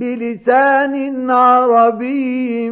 بلسان عربي